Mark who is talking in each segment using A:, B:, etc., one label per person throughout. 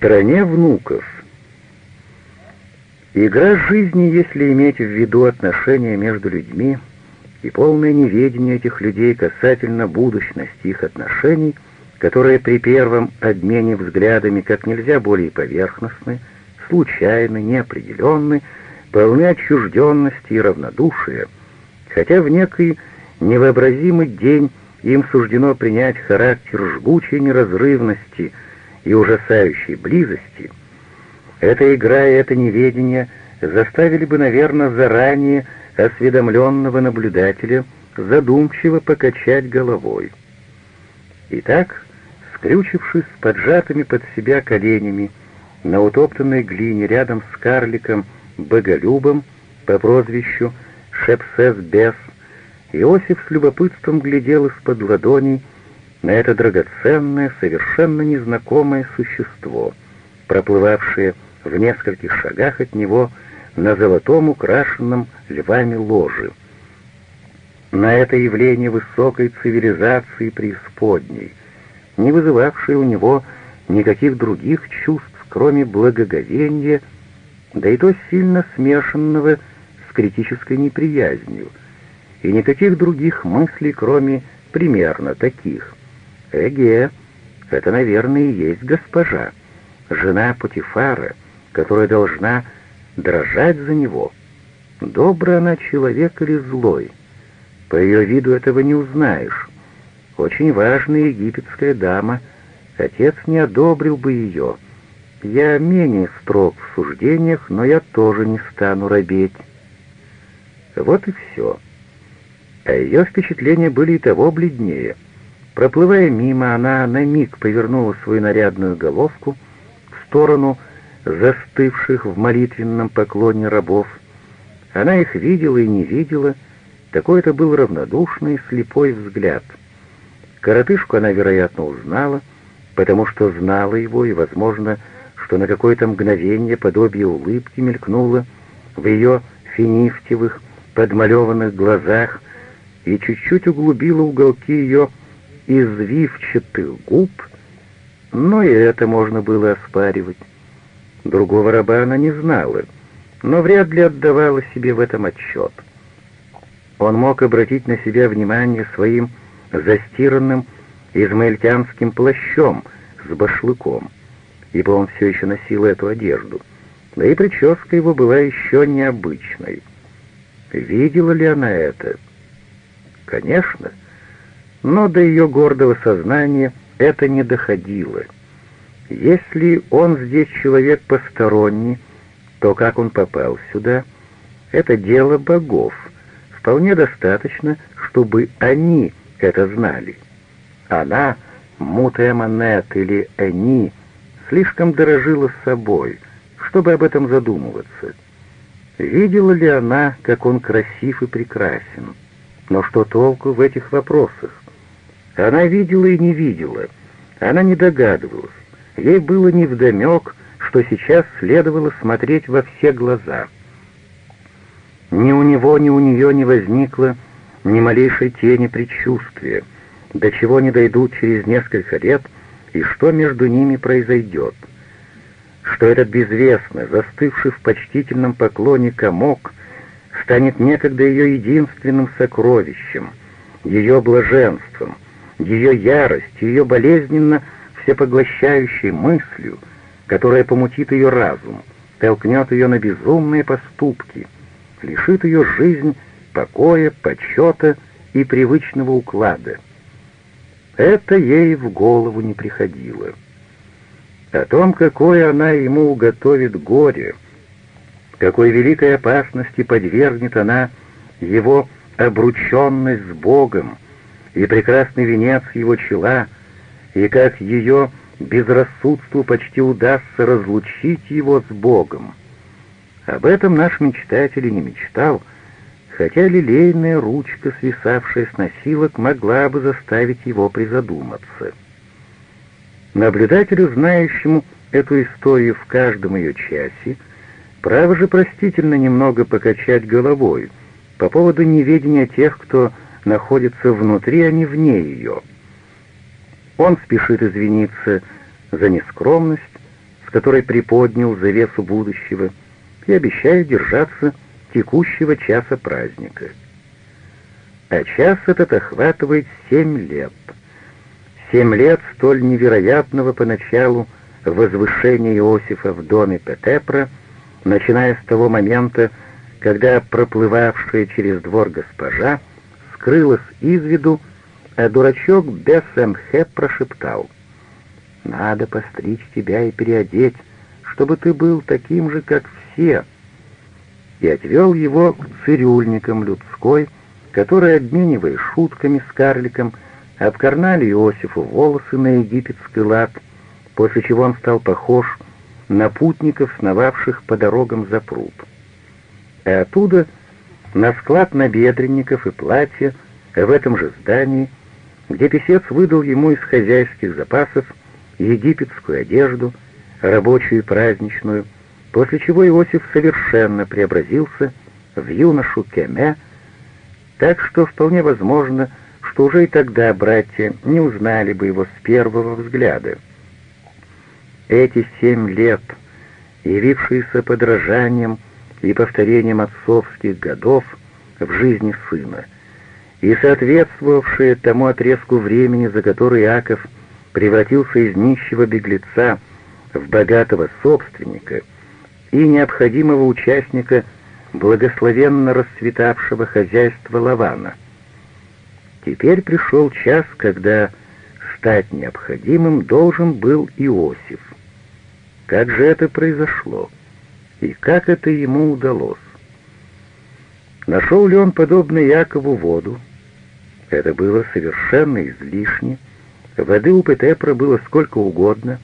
A: стране внуков. Игра жизни, если иметь в виду отношения между людьми и полное неведение этих людей касательно будущности их отношений, которые при первом обмене взглядами как нельзя более поверхностны, случайны, неопределенны, полны отчужденности и равнодушия, хотя в некий невообразимый день им суждено принять характер жгучей неразрывности и ужасающей близости, эта игра и это неведение заставили бы, наверное, заранее осведомленного наблюдателя задумчиво покачать головой. Итак, скрючившись с поджатыми под себя коленями на утоптанной глине рядом с карликом Боголюбом по прозвищу Шепсес-Бес, Иосиф с любопытством глядел из-под ладоней на это драгоценное, совершенно незнакомое существо, проплывавшее в нескольких шагах от него на золотом украшенном львами ложе. На это явление высокой цивилизации преисподней, не вызывавшее у него никаких других чувств, кроме благоговения, да и то сильно смешанного с критической неприязнью, и никаких других мыслей, кроме примерно таких. Эге, это, наверное, и есть госпожа, жена Путифара, которая должна дрожать за него. Добрый она человек или злой? По ее виду этого не узнаешь. Очень важная египетская дама. Отец не одобрил бы ее. Я менее строг в суждениях, но я тоже не стану робеть. Вот и все. А ее впечатления были и того бледнее. Проплывая мимо, она на миг повернула свою нарядную головку в сторону застывших в молитвенном поклоне рабов. Она их видела и не видела, такой это был равнодушный, слепой взгляд. Коротышку она, вероятно, узнала, потому что знала его, и, возможно, что на какое-то мгновение подобие улыбки мелькнуло в ее финифтевых, подмалеванных глазах и чуть-чуть углубило уголки ее извивчатых губ, но и это можно было оспаривать. Другого раба она не знала, но вряд ли отдавала себе в этом отчет. Он мог обратить на себя внимание своим застиранным измаильтянским плащом с башлыком, ибо он все еще носил эту одежду, да и прическа его была еще необычной. Видела ли она это? Конечно, но до ее гордого сознания это не доходило — если он здесь человек посторонний, то как он попал сюда? Это дело богов. Вполне достаточно, чтобы они это знали. Она, Мутеманет или Эни, слишком дорожила собой, чтобы об этом задумываться. Видела ли она, как он красив и прекрасен? Но что толку в этих вопросах? Она видела и не видела. Она не догадывалась. Ей было невдомек, что сейчас следовало смотреть во все глаза. Ни у него, ни у нее не возникло ни малейшей тени предчувствия, до чего они дойдут через несколько лет и что между ними произойдет. Что этот безвестный, застывший в почтительном поклоне комок станет некогда ее единственным сокровищем, ее блаженством, ее яростью, ее болезненно всепоглощающей мыслью, которая помутит ее разум, толкнет ее на безумные поступки, лишит ее жизнь покоя, почета и привычного уклада. Это ей в голову не приходило. О том, какое она ему уготовит горе, какой великой опасности подвергнет она его обрученность с Богом и прекрасный венец его чела — и как ее безрассудству почти удастся разлучить его с Богом. Об этом наш мечтатель и не мечтал, хотя лилейная ручка, свисавшая с носилок, могла бы заставить его призадуматься. Наблюдателю, знающему эту историю в каждом ее часе, право же простительно немного покачать головой по поводу неведения тех, кто находится внутри, а не вне ее — он спешит извиниться за нескромность, с которой приподнял завесу будущего, и обещает держаться текущего часа праздника. А час этот охватывает семь лет. Семь лет столь невероятного поначалу возвышения Иосифа в доме Петепра, начиная с того момента, когда проплывавшая через двор госпожа скрылась из виду, а дурачок Бессемхе прошептал «Надо постричь тебя и переодеть, чтобы ты был таким же, как все», и отвел его к цирюльникам людской, которые, обмениваясь шутками с карликом, обкорнали Иосифу волосы на египетский лад, после чего он стал похож на путников, сновавших по дорогам за пруд. А оттуда на склад набедренников и платья в этом же здании, где писец выдал ему из хозяйских запасов египетскую одежду, рабочую и праздничную, после чего Иосиф совершенно преобразился в юношу Кеме, так что вполне возможно, что уже и тогда братья не узнали бы его с первого взгляда. Эти семь лет, явившиеся подражанием и повторением отцовских годов в жизни сына, и соответствовавшие тому отрезку времени, за который Иаков превратился из нищего беглеца в богатого собственника и необходимого участника благословенно расцветавшего хозяйства Лавана. Теперь пришел час, когда стать необходимым должен был Иосиф. Как же это произошло? И как это ему удалось? Нашел ли он, подобно Якову, воду? Это было совершенно излишне. Воды у Петепра было сколько угодно,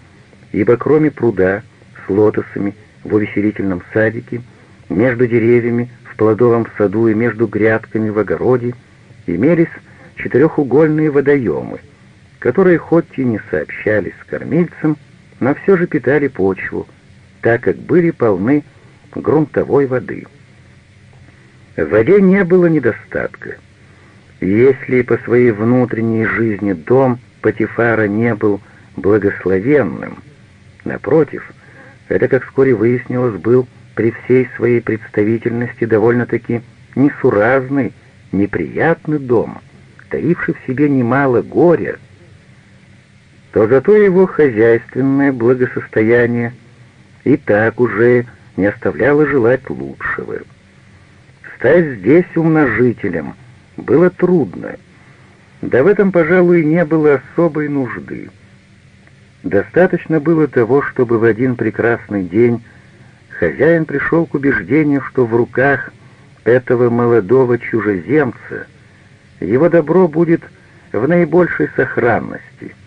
A: ибо кроме пруда с лотосами в увеселительном садике, между деревьями в плодовом саду и между грядками в огороде имелись четырехугольные водоемы, которые хоть и не сообщались с кормильцем, но все же питали почву, так как были полны грунтовой воды. В воде не было недостатка. Если по своей внутренней жизни дом Патифара не был благословенным, напротив, это, как вскоре выяснилось, был при всей своей представительности довольно-таки несуразный, неприятный дом, таивший в себе немало горя, то зато его хозяйственное благосостояние и так уже не оставляло желать лучшего. Стать здесь умножителем было трудно, да в этом, пожалуй, не было особой нужды. Достаточно было того, чтобы в один прекрасный день хозяин пришел к убеждению, что в руках этого молодого чужеземца его добро будет в наибольшей сохранности —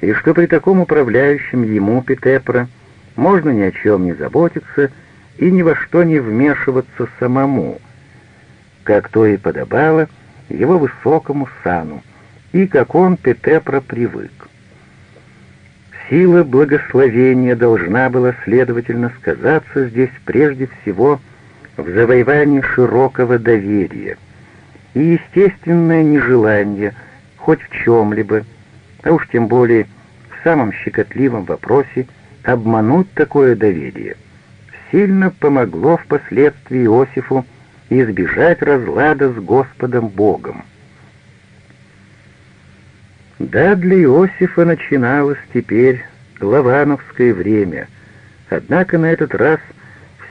A: и что при таком управляющем ему, Питепра, можно ни о чем не заботиться и ни во что не вмешиваться самому, как то и подобало его высокому сану, и как он, Петепра, привык. Сила благословения должна была, следовательно, сказаться здесь прежде всего в завоевании широкого доверия и естественное нежелание хоть в чем-либо, а уж тем более самом щекотливом вопросе обмануть такое доверие сильно помогло впоследствии Иосифу избежать разлада с Господом Богом. Да, для Иосифа начиналось теперь лавановское время, однако на этот раз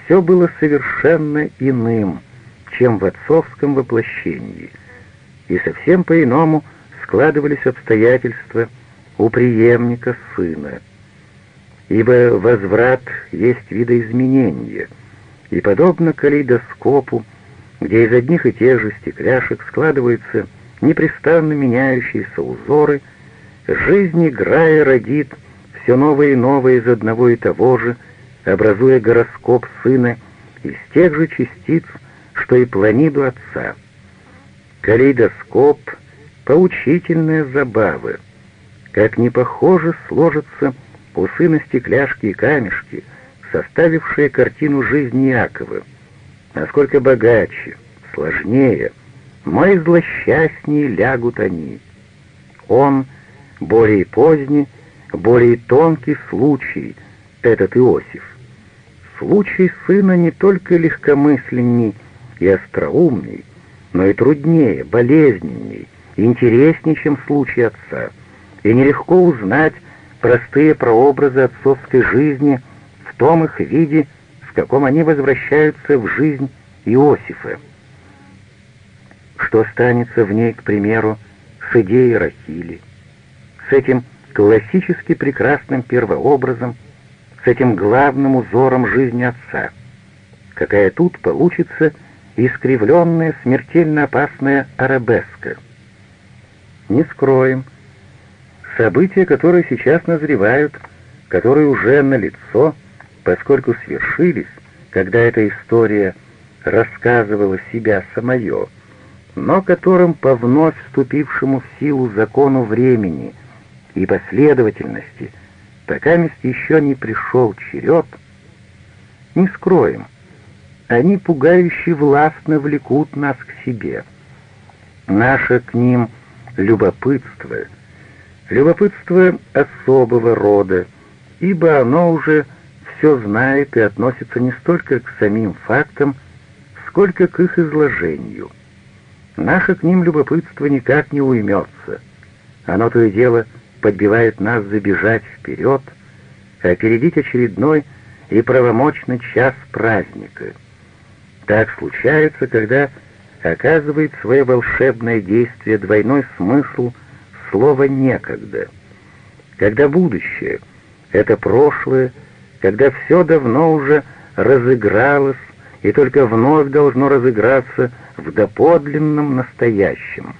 A: все было совершенно иным, чем в отцовском воплощении, и совсем по-иному складывались обстоятельства — у преемника сына. Ибо возврат есть видоизменение, и подобно калейдоскопу, где из одних и тех же стекляшек складываются непрестанно меняющиеся узоры, жизнь, играя, родит все новое и новое из одного и того же, образуя гороскоп сына из тех же частиц, что и планиду отца. Калейдоскоп — поучительная забава, как не похоже сложатся у сына стекляшки и камешки, составившие картину жизни Якова. Насколько богаче, сложнее, и злосчастнее лягут они. Он, более поздний, более тонкий случай, этот Иосиф. Случай сына не только легкомысленней и остроумней, но и труднее, болезненней, интереснее, чем случай отца, и нелегко узнать простые прообразы отцовской жизни в том их виде, в каком они возвращаются в жизнь Иосифа. Что останется в ней, к примеру, с идеей Рахили, с этим классически прекрасным первообразом, с этим главным узором жизни отца, какая тут получится искривленная, смертельно опасная арабеска. Не скроем, события, которые сейчас назревают, которые уже налицо, поскольку свершились, когда эта история рассказывала себя самое, но которым по вновь вступившему в силу закону времени и последовательности, пока еще не пришел черед, не скроем, они пугающе властно влекут нас к себе. Наше к ним любопытство, любопытство особого рода, ибо оно уже все знает и относится не столько к самим фактам, сколько к их изложению. Наше к ним любопытство никак не уймется. Оно то и дело подбивает нас забежать вперед, опередить очередной и правомочный час праздника — так случается, когда оказывает свое волшебное действие двойной смысл слова «некогда». Когда будущее — это прошлое, когда все давно уже разыгралось и только вновь должно разыграться в доподлинном настоящем.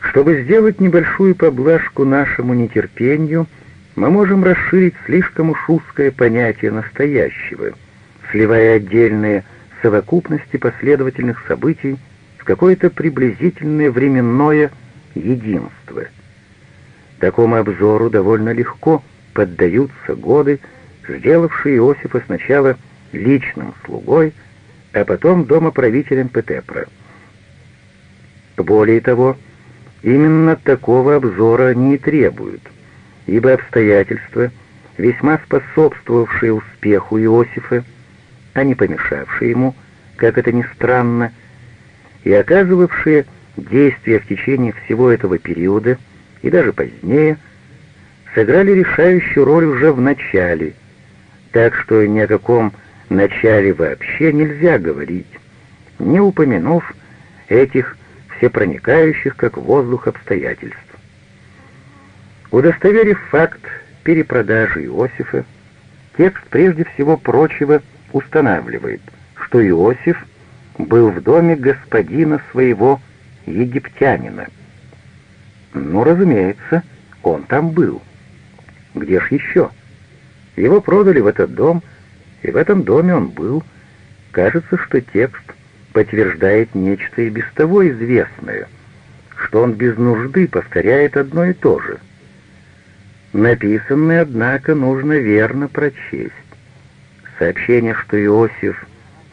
A: Чтобы сделать небольшую поблажку нашему нетерпению, мы можем расширить слишком уж узкое понятие настоящего — сливая отдельные совокупности последовательных событий какое-то приблизительное временное единство. Такому обзору довольно легко поддаются годы, сделавшие Иосифа сначала личным слугой, а потом домоправителем Петепра. Более того, именно такого обзора они и требуют, ибо обстоятельства, весьма способствовавшие успеху Иосифа, а не помешавшие ему, как это ни странно, и оказывавшие действия в течение всего этого периода и даже позднее, сыграли решающую роль уже в начале, так что ни о каком начале вообще нельзя говорить, не упомянув этих всепроникающих, как воздух, обстоятельств. Удостоверив факт перепродажи Иосифа, текст прежде всего прочего устанавливает, что Иосиф был в доме господина своего египтянина. Ну, разумеется, он там был. Где ж еще? Его продали в этот дом, и в этом доме он был. Кажется, что текст подтверждает нечто и без того известное, что он без нужды повторяет одно и то же. Написанное, однако, нужно верно прочесть. Сообщение, что Иосиф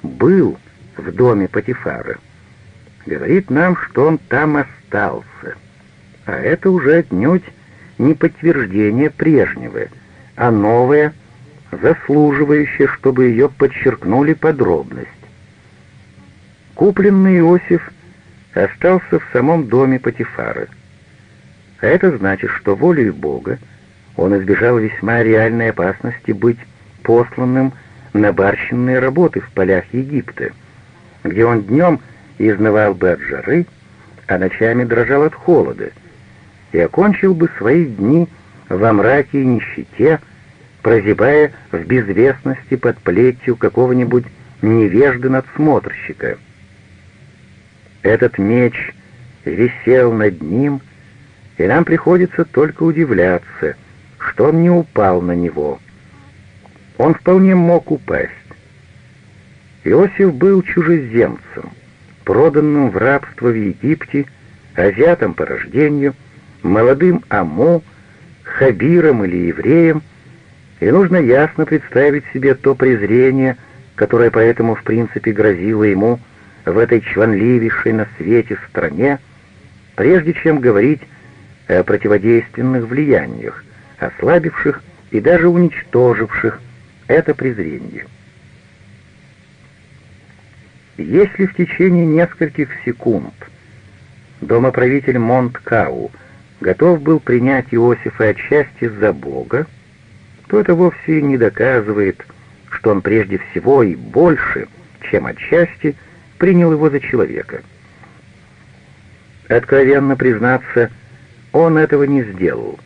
A: был в доме Патифара, говорит нам, что он там остался. А это уже отнюдь не подтверждение прежнего, а новое, заслуживающее, чтобы ее подчеркнули подробность. Купленный Иосиф остался в самом доме Патифара. А это значит, что волей Бога он избежал весьма реальной опасности быть посланным на барщинные работы в полях Египта, где он днем изнывал бы от жары, а ночами дрожал от холода, и окончил бы свои дни во мраке и нищете, прозябая в безвестности под плетью какого-нибудь невежды-надсмотрщика. Этот меч висел над ним, и нам приходится только удивляться, что он не упал на него — он вполне мог упасть. Иосиф был чужеземцем, проданным в рабство в Египте, азиатом по рождению, молодым Аму, хабиром или евреем, и нужно ясно представить себе то презрение, которое поэтому в принципе грозило ему в этой чванливейшей на свете стране, прежде чем говорить о противодейственных влияниях, ослабивших и даже уничтоживших это презрение. Если в течение нескольких секунд домоправитель Монткау готов был принять Иосифа отчасти за Бога, то это вовсе не доказывает, что он прежде всего и больше, чем отчасти, принял его за человека. Откровенно признаться, он этого не сделал.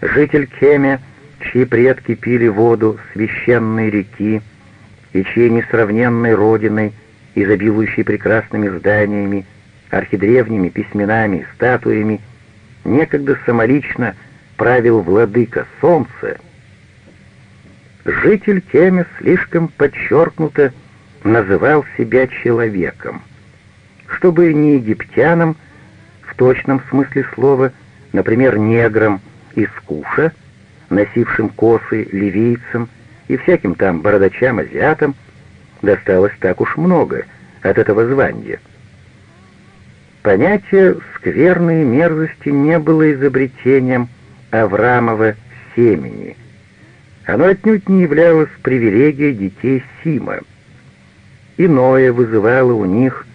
A: Житель Кеме, чьи предки пили воду священной реки, и чьей несравненной родиной, изобилующей прекрасными зданиями, архидревними письменами, статуями, некогда самолично правил владыка солнца, житель Кеме слишком подчеркнуто называл себя человеком, чтобы не египтянам, в точном смысле слова, например, неграм из Куша, носившим косы ливийцам и всяким там бородачам-азиатам, досталось так уж много от этого звания. Понятие скверной мерзости не было изобретением Аврамова семени. Оно отнюдь не являлось привилегией детей Сима. Иное вызывало у них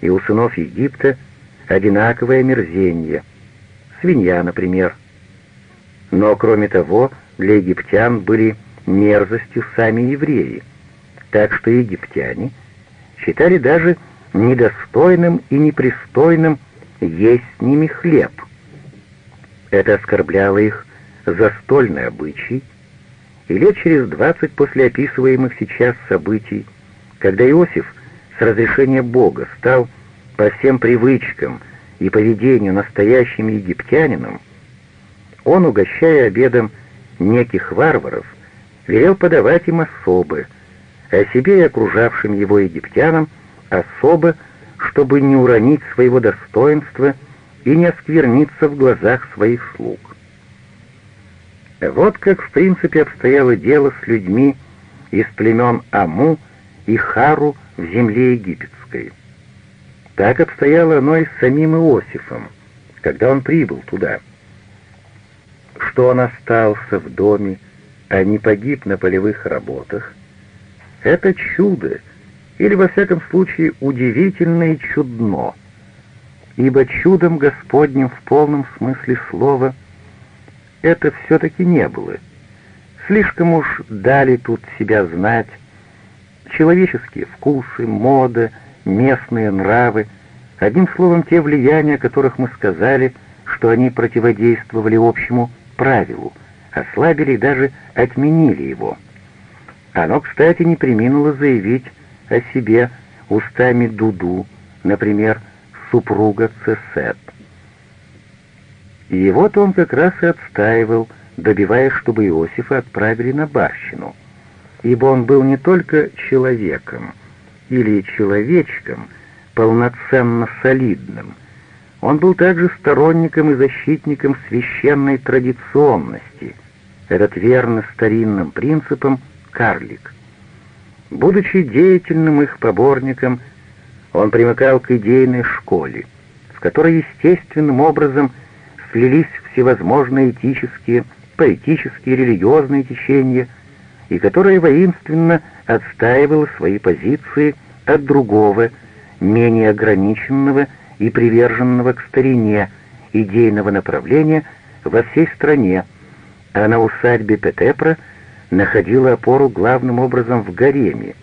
A: и у сынов Египта одинаковое мерзение. Свинья, например. Но, кроме того, для египтян были мерзостью сами евреи, так что египтяне считали даже недостойным и непристойным есть с ними хлеб. Это оскорбляло их застольный обычай, и лет через двадцать после описываемых сейчас событий, когда Иосиф с разрешения Бога стал по всем привычкам и поведению настоящим египтянином, он, угощая обедом неких варваров, велел подавать им особы, а себе и окружавшим его египтянам особо, чтобы не уронить своего достоинства и не оскверниться в глазах своих слуг. Вот как в принципе обстояло дело с людьми из племен Аму и Хару в земле египетской. Так обстояло оно и с самим Иосифом, когда он прибыл туда. Что он остался в доме, а не погиб на полевых работах, это чудо, или, во всяком случае, удивительно и чудно, ибо чудом Господним в полном смысле слова это все-таки не было. Слишком уж дали тут себя знать человеческие вкусы, мода, местные нравы, одним словом, те влияния, о которых мы сказали, что они противодействовали общему правилу, ослабили и даже отменили его. Оно, кстати, не приминуло заявить о себе устами Дуду, например, супруга Цесет. И вот он как раз и отстаивал, добиваясь, чтобы Иосифа отправили на барщину, ибо он был не только человеком или человечком, полноценно солидным, он был также сторонником и защитником священной традиционности, этот верно старинным принципам карлик. Будучи деятельным их поборником, он примыкал к идейной школе, в которой естественным образом слились всевозможные этические, поэтические, религиозные течения, и которая воинственно отстаивала свои позиции от другого, менее ограниченного и приверженного к старине идейного направления во всей стране, а на усадьбе Петепра находила опору главным образом в гареме,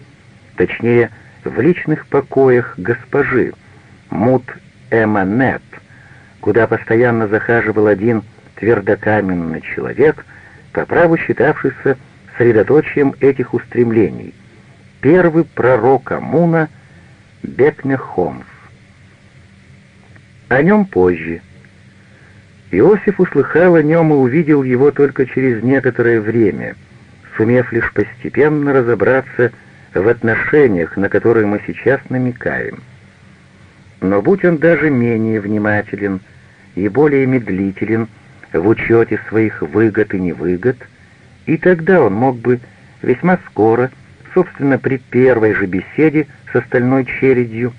A: точнее, в личных покоях госпожи Мут Эманет, куда постоянно захаживал один твердокаменный человек, по праву считавшийся средоточием этих устремлений, первый пророк Амуна Бекме. О нем позже. Иосиф услыхал о нем и увидел его только через некоторое время, сумев лишь постепенно разобраться в отношениях, на которые мы сейчас намекаем. Но будь он даже менее внимателен и более медлителен в учете своих выгод и невыгод, и тогда он мог бы весьма скоро, собственно, при первой же беседе с остальной чередью,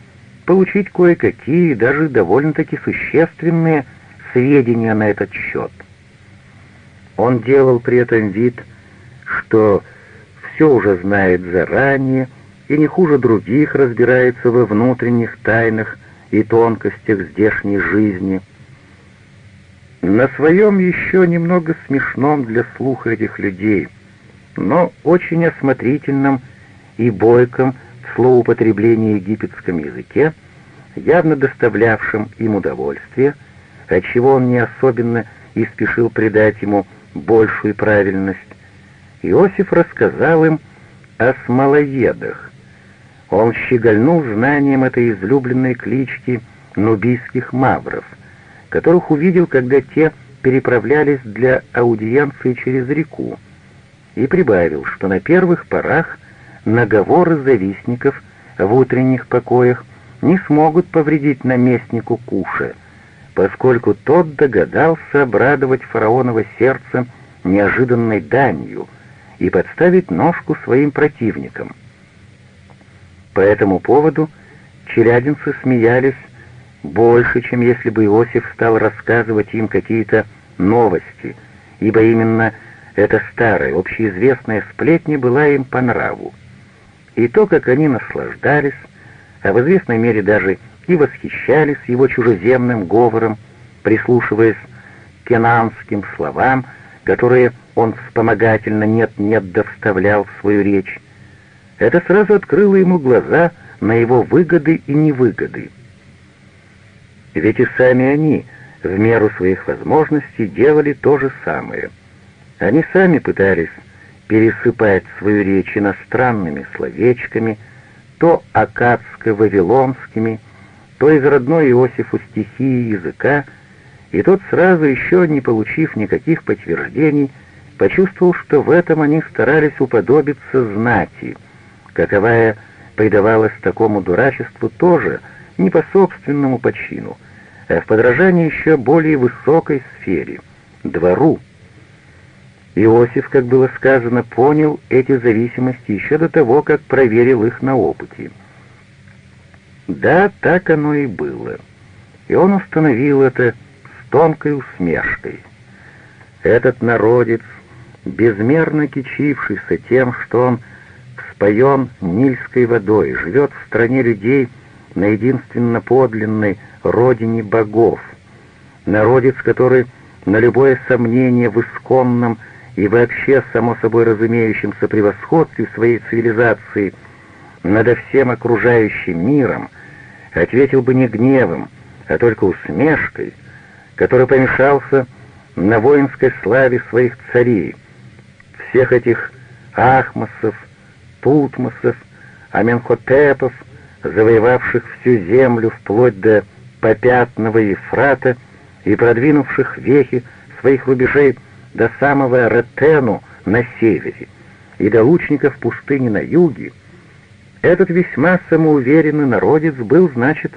A: получить кое-какие, даже довольно-таки существенные сведения на этот счет. Он делал при этом вид, что все уже знает заранее и не хуже других разбирается во внутренних тайнах и тонкостях здешней жизни. На своем еще немного смешном для слуха этих людей, но очень осмотрительном и бойком в словоупотреблении египетском языке, явно доставлявшим им удовольствие, отчего он не особенно и спешил придать ему большую правильность, Иосиф рассказал им о смолоедах. Он щегольнул знанием этой излюбленной клички нубийских мавров, которых увидел, когда те переправлялись для аудиенции через реку, и прибавил, что на первых порах наговоры завистников в утренних покоях не смогут повредить наместнику Куша, поскольку тот догадался обрадовать фараоново сердце неожиданной данью и подставить ножку своим противникам. По этому поводу челядинцы смеялись больше, чем если бы Иосиф стал рассказывать им какие-то новости, ибо именно эта старая, общеизвестная сплетня была им по нраву. И то, как они наслаждались, а в известной мере даже и восхищались его чужеземным говором, прислушиваясь к кенанским словам, которые он вспомогательно нет-нет да вставлял в свою речь. Это сразу открыло ему глаза на его выгоды и невыгоды. Ведь и сами они, в меру своих возможностей, делали то же самое. Они сами пытались пересыпать свою речь иностранными словечками, то акадско-вавилонскими, то из родной Иосифу стихии языка, и тот сразу, еще не получив никаких подтверждений, почувствовал, что в этом они старались уподобиться знати, каковая предавалась такому дурачеству тоже не по собственному почину, а в подражании еще более высокой сфере — двору. Иосиф, как было сказано, понял эти зависимости еще до того, как проверил их на опыте. Да, так оно и было. И он установил это тонкой усмешкой. Этот народец, безмерно кичившийся тем, что он вспоен нильской водой, живет в стране людей на единственно подлинной родине богов, народец, который на любое сомнение в исконном и вообще, само собой разумеющемся превосходстве своей цивилизации над всем окружающим миром, ответил бы не гневом, а только усмешкой — который помешался на воинской славе своих царей, всех этих Ахмасов, Тутмосов, Аменхотепов, завоевавших всю землю вплоть до попятного Ефрата и продвинувших вехи своих рубежей до самого Ретену на севере и до лучников пустыни на юге, этот весьма самоуверенный народец был, значит,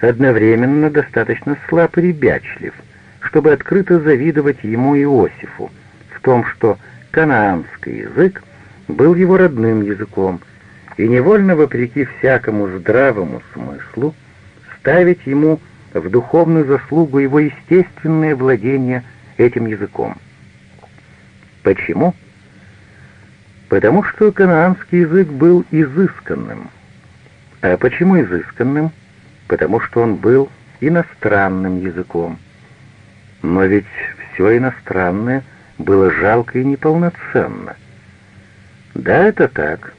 A: одновременно достаточно слаб и ребячлив — чтобы открыто завидовать ему Иосифу в том, что канаанский язык был его родным языком, и невольно, вопреки всякому здравому смыслу, ставить ему в духовную заслугу его естественное владение этим языком. Почему? Потому что канаанский язык был изысканным. А почему изысканным? Потому что он был иностранным языком. Но ведь все иностранное было жалко и неполноценно. Да, это так,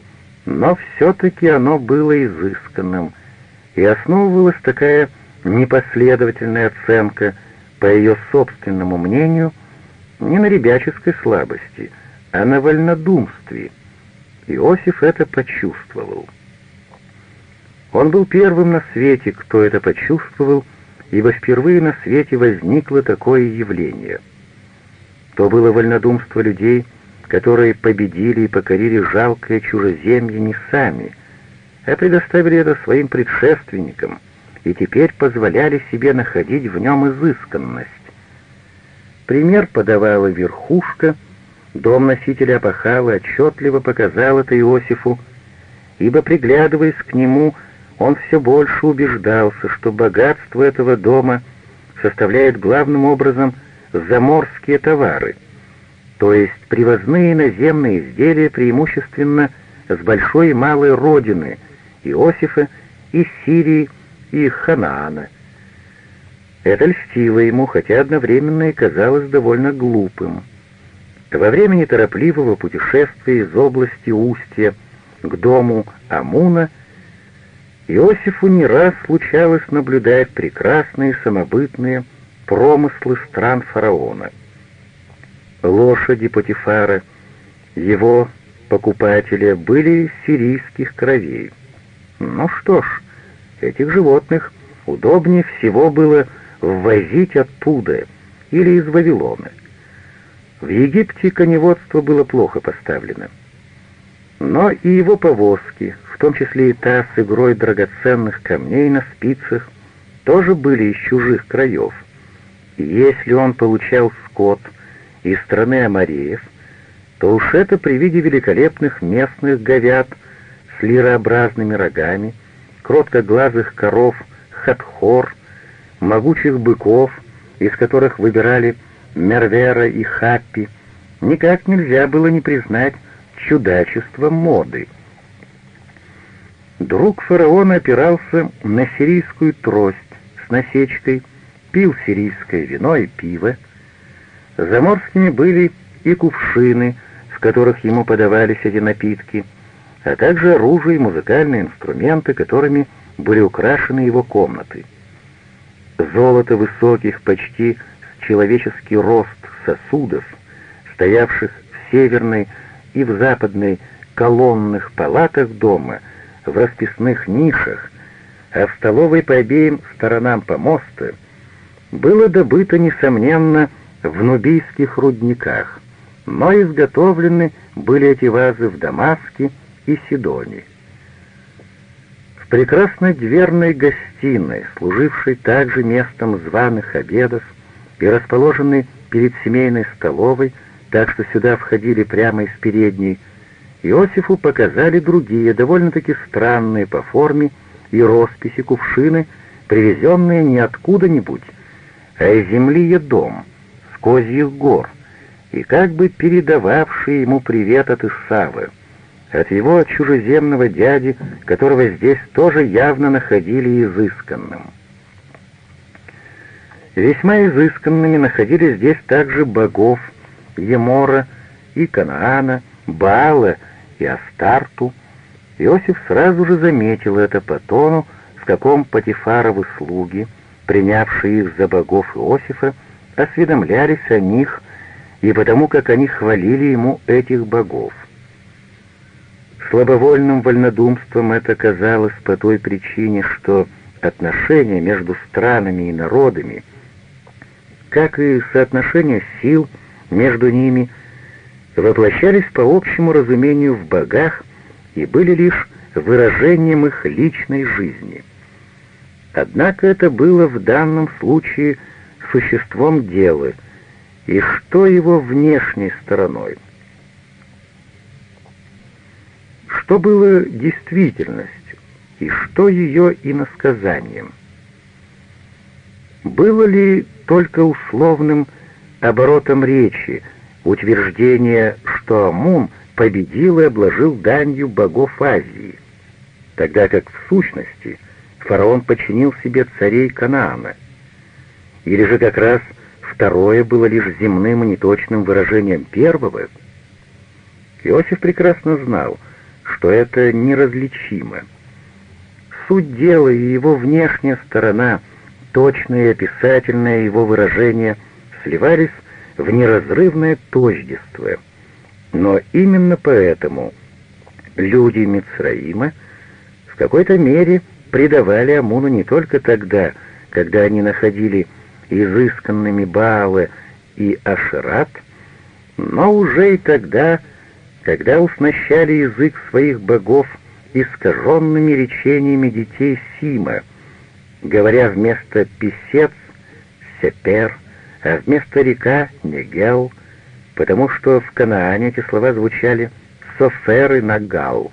A: но все-таки оно было изысканным, и основывалась такая непоследовательная оценка, по ее собственному мнению, не на ребяческой слабости, а на вольнодумстве. Иосиф это почувствовал. Он был первым на свете, кто это почувствовал, ибо впервые на свете возникло такое явление. То было вольнодумство людей, которые победили и покорили жалкое чужеземье не сами, а предоставили это своим предшественникам и теперь позволяли себе находить в нем изысканность. Пример подавала верхушка, дом носителя Апахала отчетливо показал это Иосифу, ибо, приглядываясь к нему, он все больше убеждался, что богатство этого дома составляет главным образом заморские товары. то есть привозные наземные изделия преимущественно с большой и малой родины Иосифа, из Сирии и Ханаана. Это льстило ему, хотя одновременно и казалось довольно глупым. Во время неторопливого путешествия из области Устья к дому Амуна Иосифу не раз случалось наблюдать прекрасные самобытные промыслы стран фараона. Лошади Патифара, его покупатели, были сирийских кровей. Ну что ж, этих животных удобнее всего было ввозить оттуда или из Вавилона. В Египте коневодство было плохо поставлено. Но и его повозки, в том числе и та с игрой драгоценных камней на спицах, тоже были из чужих краев. И если он получал скот из страны Амареев, то уж это при виде великолепных местных говяд с лирообразными рогами, кроткоглазых коров хатхор, могучих быков, из которых выбирали Мервера и Хаппи, никак нельзя было не признать чудачество моды. Друг фараона опирался на сирийскую трость с насечкой, пил сирийское вино и пиво. Заморскими были и кувшины, в которых ему подавались эти напитки, а также оружие и музыкальные инструменты, которыми были украшены его комнаты. Золото высоких, почти человеческий рост сосудов, стоявших в северной и в западной колонных палатах дома, в расписных нишах, а в столовой по обеим сторонам помоста, было добыто, несомненно, в нубийских рудниках, но изготовлены были эти вазы в Дамаске и Сидоне. Прекрасной дверной гостиной, служившей также местом званых обедов и расположенной перед семейной столовой, так что сюда входили прямо из передней, Иосифу показали другие, довольно-таки странные по форме и росписи кувшины, привезенные не откуда-нибудь, а из земли дом, с козьих гор, и как бы передававшие ему привет от Исавы от его чужеземного дяди, которого здесь тоже явно находили изысканным. Весьма изысканными находили здесь также богов Емора и Канаана, Баала и Астарту. Иосиф сразу же заметил это по тону, в каком Патифаровы слуги, принявшие их за богов Иосифа, осведомлялись о них и потому, как они хвалили ему этих богов. Слабовольным вольнодумством это казалось по той причине, что отношения между странами и народами, как и соотношение сил между ними, воплощались по общему разумению в богах и были лишь выражением их личной жизни. Однако это было в данном случае существом дела, и что его внешней стороной — Что было действительностью и что ее иносказанием? Было ли только условным оборотом речи утверждение, что Амун победил и обложил данью богов Азии, тогда как в сущности фараон подчинил себе царей Канаана? Или же как раз второе было лишь земным и неточным выражением первого? Иосиф прекрасно знал — что это неразличимо. Суть дела и его внешняя сторона, точное и описательное его выражение сливались в неразрывное тождество. Но именно поэтому люди Мицраима в какой-то мере предавали Амуну не только тогда, когда они находили изысканными Баала и Ашерат, но уже и тогда, когда уснащали язык своих богов искаженными речениями детей Сима, говоря вместо «писец» — «сепер», а вместо «река» — «негел», потому что в Канаане эти слова звучали «софер» и «нагал».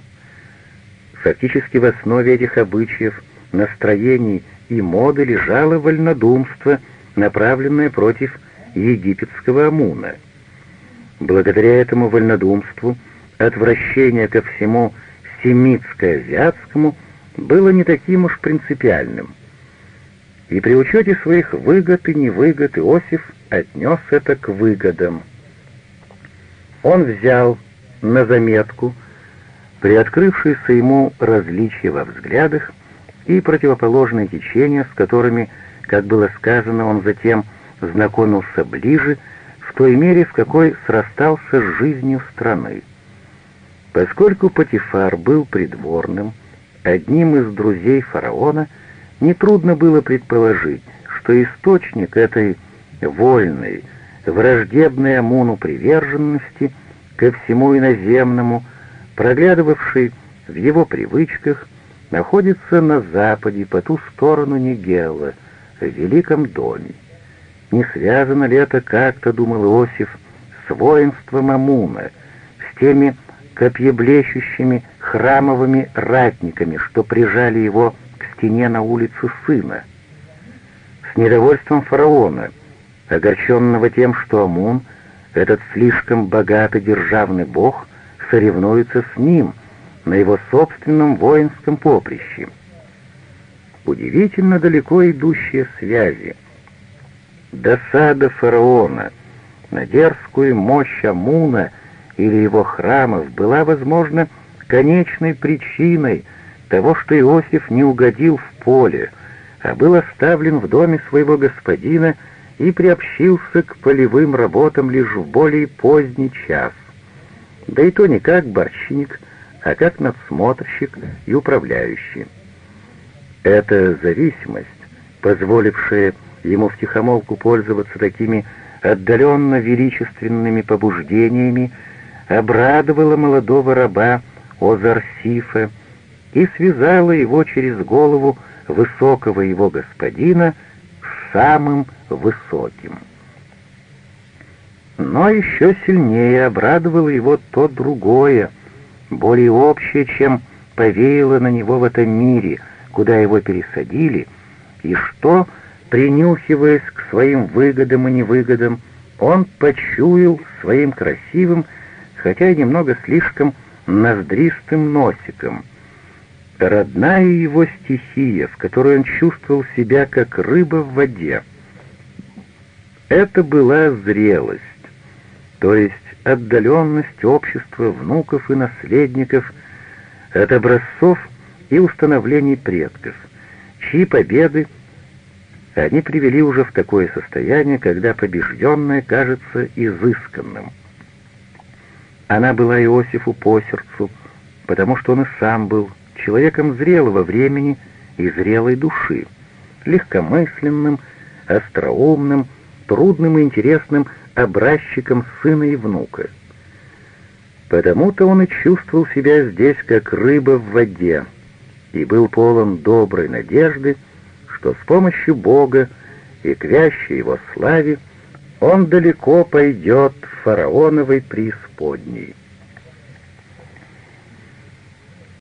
A: Фактически в основе этих обычаев, настроений и моды лежало вольнодумство, направленное против египетского Амуна — благодаря этому вольнодумству, отвращение ко всему семитско-азиатскому было не таким уж принципиальным. И при учете своих выгод и невыгод Иосиф отнес это к выгодам. Он взял на заметку приоткрывшиеся ему различия во взглядах и противоположные течения, с которыми, как было сказано, он затем знакомился ближе, в той мере, в какой срастался с жизнью страны. Поскольку Патифар был придворным, одним из друзей фараона, нетрудно было предположить, что источник этой вольной, враждебной Амуну приверженности ко всему иноземному, проглядывавшей в его привычках, находится на западе, по ту сторону Нигела, в Великом доме. Не связано ли это как-то, думал Иосиф, с воинством Амуна, с теми копьеблещущими храмовыми ратниками, что прижали его стене на улицу сына, с недовольством фараона, огорченного тем, что Амун, этот слишком богатый державный бог, соревнуется с ним на его собственном воинском поприще. Удивительно далеко идущие связи. Досада фараона на дерзкую мощь Амуна или его храмов была, возможно, конечной причиной того, что Иосиф не угодил в поле, а был оставлен в доме своего господина и приобщился к полевым работам лишь в более поздний час. Да и то не как борщник, а как надсмотрщик и управляющий. Эта зависимость, позволившая ему втихомолку пользоваться такими отдаленно величественными побуждениями, обрадовала молодого раба Озарсифа и связала его через голову высокого его господина с самым высоким. Но еще сильнее обрадовало его то другое, более общее, чем повеяло на него в этом мире, куда его пересадили, и что, принюхиваясь к своим выгодам и невыгодам, он почуял своим красивым, хотя немного слишком ноздристым носиком. Родная его стихия, в которой он чувствовал себя как рыба в воде. Это была зрелость, то есть отдаленность общества внуков и наследников от образцов и установлений предков, чьи победы они привели уже в такое состояние, когда побежденное кажется изысканным. Она была Иосифу по сердцу, потому что он и сам был человеком зрелого времени и зрелой души, легкомысленным, остроумным, трудным и интересным образчиком сына и внука. Потому-то он и чувствовал себя здесь, как рыба в воде, и был полон доброй надежды, что с помощью Бога и к вящей его славе он далеко пойдет в фараоновой преисподней.